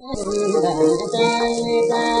da da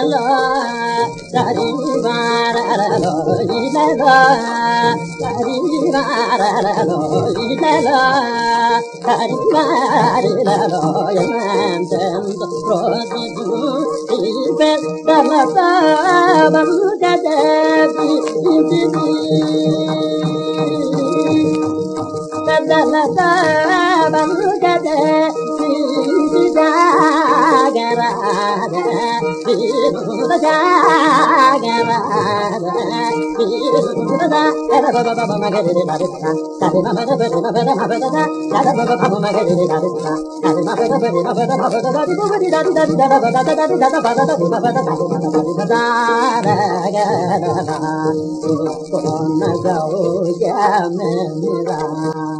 ఇలలో హరివారలో ఇలలో హరివారలో ఇలలో హరివారిలలో రోజు పెద్దల పావం గదీ పెద్దల పావం గదీ Oh, yeah, man,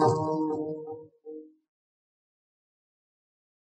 yeah.